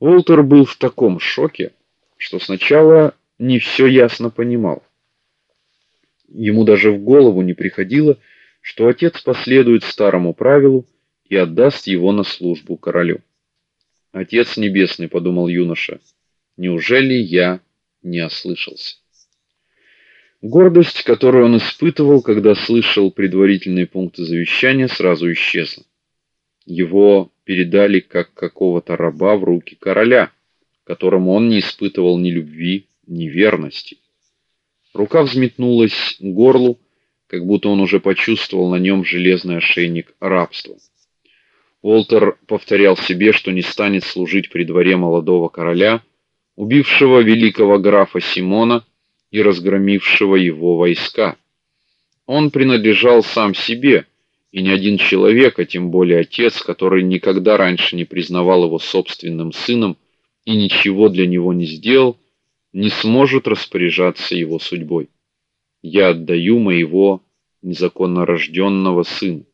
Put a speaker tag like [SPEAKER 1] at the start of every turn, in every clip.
[SPEAKER 1] Уолтер был в таком шоке, что сначала не все ясно понимал. Ему даже в голову не приходило, что отец последует старому правилу и отдаст его на службу королю. Отец небесный, подумал юноша. Неужели я не ослышался? Гордость, которую он испытывал, когда слышал предварительные пункты завещания, сразу исчезла. Его передали как какого-то раба в руки короля, которому он не испытывал ни любви, ни верности. Рука взметнулась к горлу, как будто он уже почувствовал на нем железный ошейник рабства. Уолтер повторял себе, что не станет служить при дворе молодого короля, убившего великого графа Симона и разгромившего его войска. Он принадлежал сам себе, и ни один человек, а тем более отец, который никогда раньше не признавал его собственным сыном и ничего для него не сделал, не сможет распоряжаться его судьбой. Я отдаю моего незаконно рожденного сына.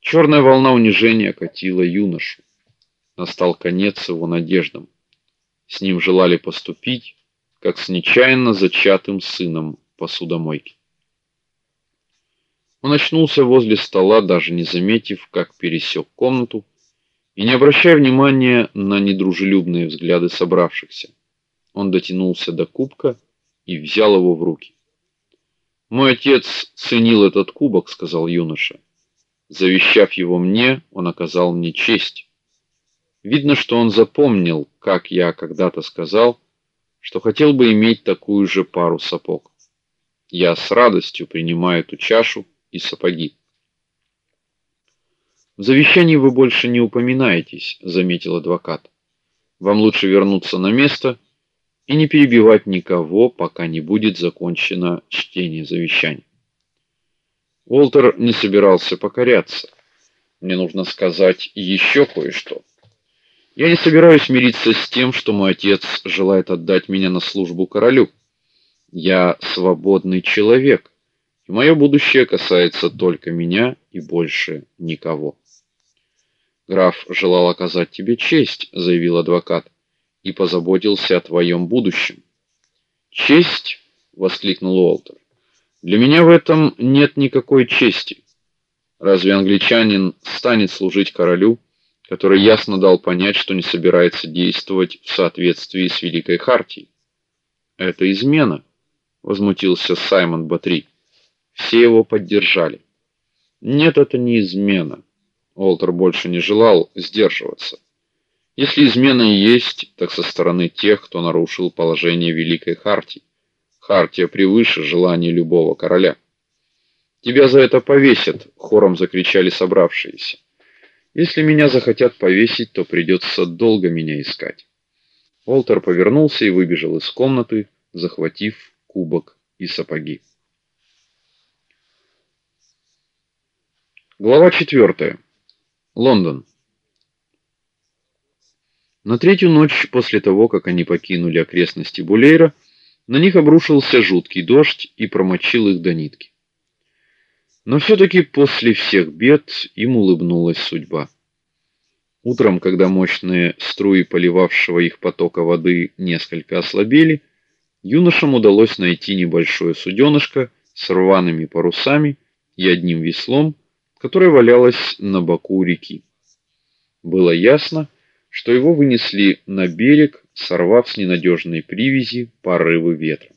[SPEAKER 1] Черная волна унижения окатила юношу. Настал конец его надеждам. С ним желали поступить, как с нечаянно зачатым сыном посудомойки. Он очнулся возле стола, даже не заметив, как пересек комнату, и не обращая внимания на недружелюбные взгляды собравшихся. Он дотянулся до кубка и взял его в руки. Мой отец ценил этот кубок, сказал юноша. Завещав его мне, он оказал мне честь. Видно, что он запомнил, как я когда-то сказал, что хотел бы иметь такую же пару сапог. Я с радостью принимаю эту чашу и сапоги. В завещании вы больше не упоминаетесь, заметил адвокат. Вам лучше вернуться на место и не перебивать никого, пока не будет закончено чтение завещания. Уолтер не собирался покоряться. Мне нужно сказать еще кое-что. Я не собираюсь мириться с тем, что мой отец желает отдать меня на службу королю. Я свободный человек, и мое будущее касается только меня и больше никого. Граф желал оказать тебе честь, заявил адвокат, и позаботился о твоем будущем. Честь, воскликнул Уолтер. Для меня в этом нет никакой чести. Разве англичанин станет служить королю, который ясно дал понять, что не собирается действовать в соответствии с великой хартией? Это измена, возмутился Саймон Батри. Все его поддержали. Нет, это не измена. Олтер больше не желал сдерживаться. Если измена и есть, так со стороны тех, кто нарушил положение великой хартии. Хартия превыше желания любого короля. Тебя за это повесят, хором закричали собравшиеся. Если меня захотят повесить, то придется долго меня искать. Олтер повернулся и выбежал из комнаты, захватив кубок и сапоги. Глава 4. Лондон. На третью ночь после того, как они покинули окрестности Булейра, на них обрушился жуткий дождь и промочил их до нитки. Но все таки после всех бед им улыбнулась судьба. Утром, когда мощные струи поливавшего их потока воды несколько ослабели, юношам удалось найти небольшое суденышко с рваными парусами и одним веслом, которое валялось на боку реки. Было ясно, что его вынесли на берег, сорвав с ненадежной привязи порывы ветра.